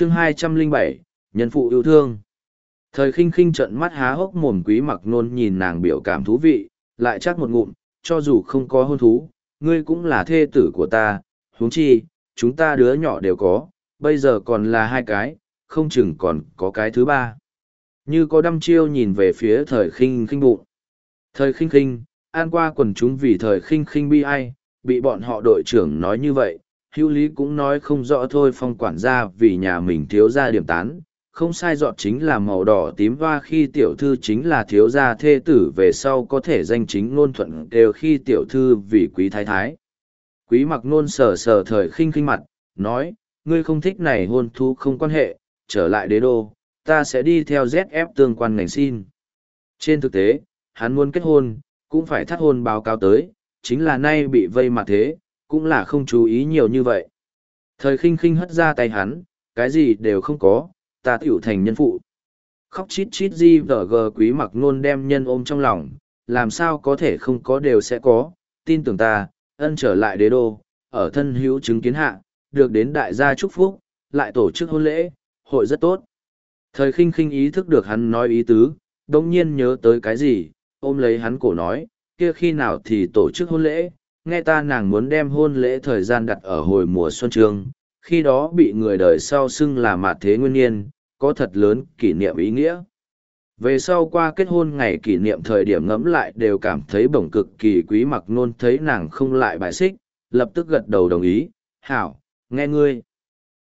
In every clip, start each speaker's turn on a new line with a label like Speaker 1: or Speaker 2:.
Speaker 1: chương hai trăm linh bảy, nhân phụ yêu thương. Thời khinh khinh trận mắt há hốc mồm quý mặc nôn nhìn nàng biểu cảm thú vị, lại chắc một ngụm, cho dù không có hôn thú, ngươi cũng là thê tử của ta, huống chi, chúng ta đứa nhỏ đều có, bây giờ còn là hai cái, không chừng còn có cái thứ ba. Như có đăm chiêu nhìn về phía thời khinh khinh bụng. Thời khinh khinh, an qua quần chúng vì thời khinh khinh bi ai, bị bọn họ đội trưởng nói như vậy hữu lý cũng nói không rõ thôi, phong quản gia vì nhà mình thiếu ra điểm tán. Không sai, dọn chính là màu đỏ tím hoa khi tiểu thư chính là thiếu gia, thê tử về sau có thể danh chính ngôn thuận đều khi tiểu thư vì quý thái thái. Quý mặc nôn sờ sờ thời khinh khinh mặt, nói, ngươi không thích này hôn thu không quan hệ, trở lại đế đô, ta sẽ đi theo zf tương quan ngành xin. Trên thực tế, hắn muốn kết hôn, cũng phải thắt hôn báo cáo tới, chính là nay bị vây mặt thế cũng là không chú ý nhiều như vậy. Thời khinh khinh hất ra tay hắn, cái gì đều không có, ta tiểu thành nhân phụ. Khóc chít chít di vở gờ quý mặc nôn đem nhân ôm trong lòng, làm sao có thể không có đều sẽ có, tin tưởng ta, ân trở lại đế đô, ở thân hữu chứng kiến hạ, được đến đại gia chúc phúc, lại tổ chức hôn lễ, hội rất tốt. Thời khinh khinh ý thức được hắn nói ý tứ, đồng nhiên nhớ tới cái gì, ôm lấy hắn cổ nói, kia khi nào thì tổ chức hôn lễ, nghe ta nàng muốn đem hôn lễ thời gian đặt ở hồi mùa xuân trường, khi đó bị người đời sau xưng là mạt thế nguyên niên, có thật lớn kỷ niệm ý nghĩa. Về sau qua kết hôn ngày kỷ niệm thời điểm ngẫm lại đều cảm thấy bổng cực kỳ quý mặc nôn thấy nàng không lại bài xích, lập tức gật đầu đồng ý, hảo, nghe ngươi.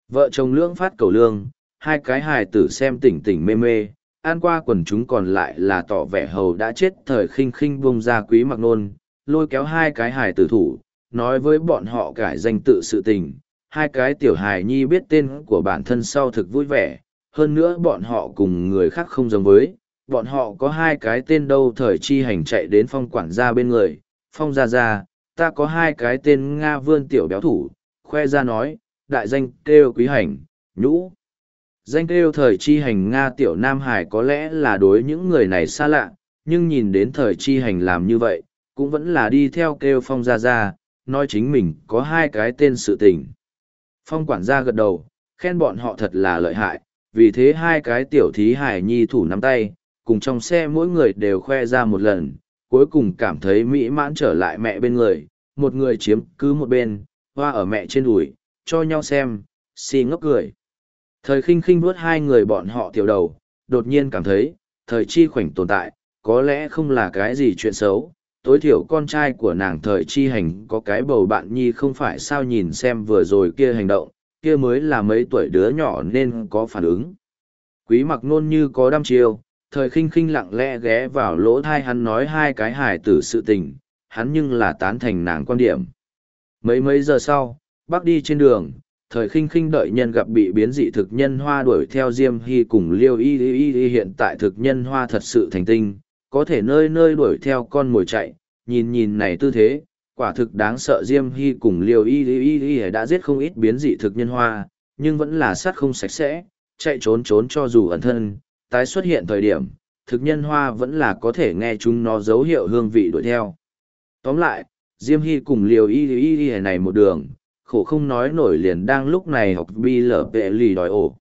Speaker 1: Vợ chồng lưỡng phát cầu lương, hai cái hài tử xem tỉnh tỉnh mê mê, an qua quần chúng còn lại là tỏ vẻ hầu đã chết thời khinh khinh bông ra quý mặc nôn, lôi kéo hai cái hài tử thủ, nói với bọn họ cải danh tự sự tình. Hai cái tiểu hài nhi biết tên của bản thân sau thực vui vẻ, hơn nữa bọn họ cùng người khác không giống với, bọn họ có hai cái tên đâu thời chi hành chạy đến phong quản gia bên người, phong gia gia, ta có hai cái tên Nga vươn tiểu béo thủ, khoe ra nói, đại danh kêu quý hành, nhũ. Danh kêu thời chi hành Nga tiểu Nam Hải có lẽ là đối những người này xa lạ, nhưng nhìn đến thời chi hành làm như vậy, cũng vẫn là đi theo kêu phong gia gia, nói chính mình có hai cái tên sự tình. Phong quản gia gật đầu, khen bọn họ thật là lợi hại, vì thế hai cái tiểu thí hải nhi thủ nắm tay, cùng trong xe mỗi người đều khoe ra một lần, cuối cùng cảm thấy mỹ mãn trở lại mẹ bên người, một người chiếm cứ một bên, hoa ở mẹ trên đùi, cho nhau xem, xì ngốc cười. Thời khinh khinh vuốt hai người bọn họ tiểu đầu, đột nhiên cảm thấy, thời chi khoảnh tồn tại, có lẽ không là cái gì chuyện xấu, tối thiểu con trai của nàng thời chi hành có cái bầu bạn nhi không phải sao nhìn xem vừa rồi kia hành động, kia mới là mấy tuổi đứa nhỏ nên có phản ứng. Quý mặc nôn như có đăm chiêu, thời khinh khinh lặng lẽ ghé vào lỗ thai hắn nói hai cái hài tử sự tình, hắn nhưng là tán thành nàng quan điểm. Mấy mấy giờ sau, bác đi trên đường, thời khinh khinh đợi nhân gặp bị biến dị thực nhân hoa đuổi theo Diêm Hy cùng Liêu Y Y Y hiện tại thực nhân hoa thật sự thành tinh, có thể nơi nơi đuổi theo con mồi chạy, nhìn nhìn này tư thế, quả thực đáng sợ Diêm Hy cùng liều y y y đã giết không ít biến dị thực nhân hoa, nhưng vẫn là sát không sạch sẽ, chạy trốn trốn cho dù ẩn thân, tái xuất hiện thời điểm, thực nhân hoa vẫn là có thể nghe chúng nó dấu hiệu hương vị đuổi theo. Tóm lại, Diêm Hy cùng liều y y y này một đường, khổ không nói nổi liền đang lúc này học bi lở vệ lì đòi ổ.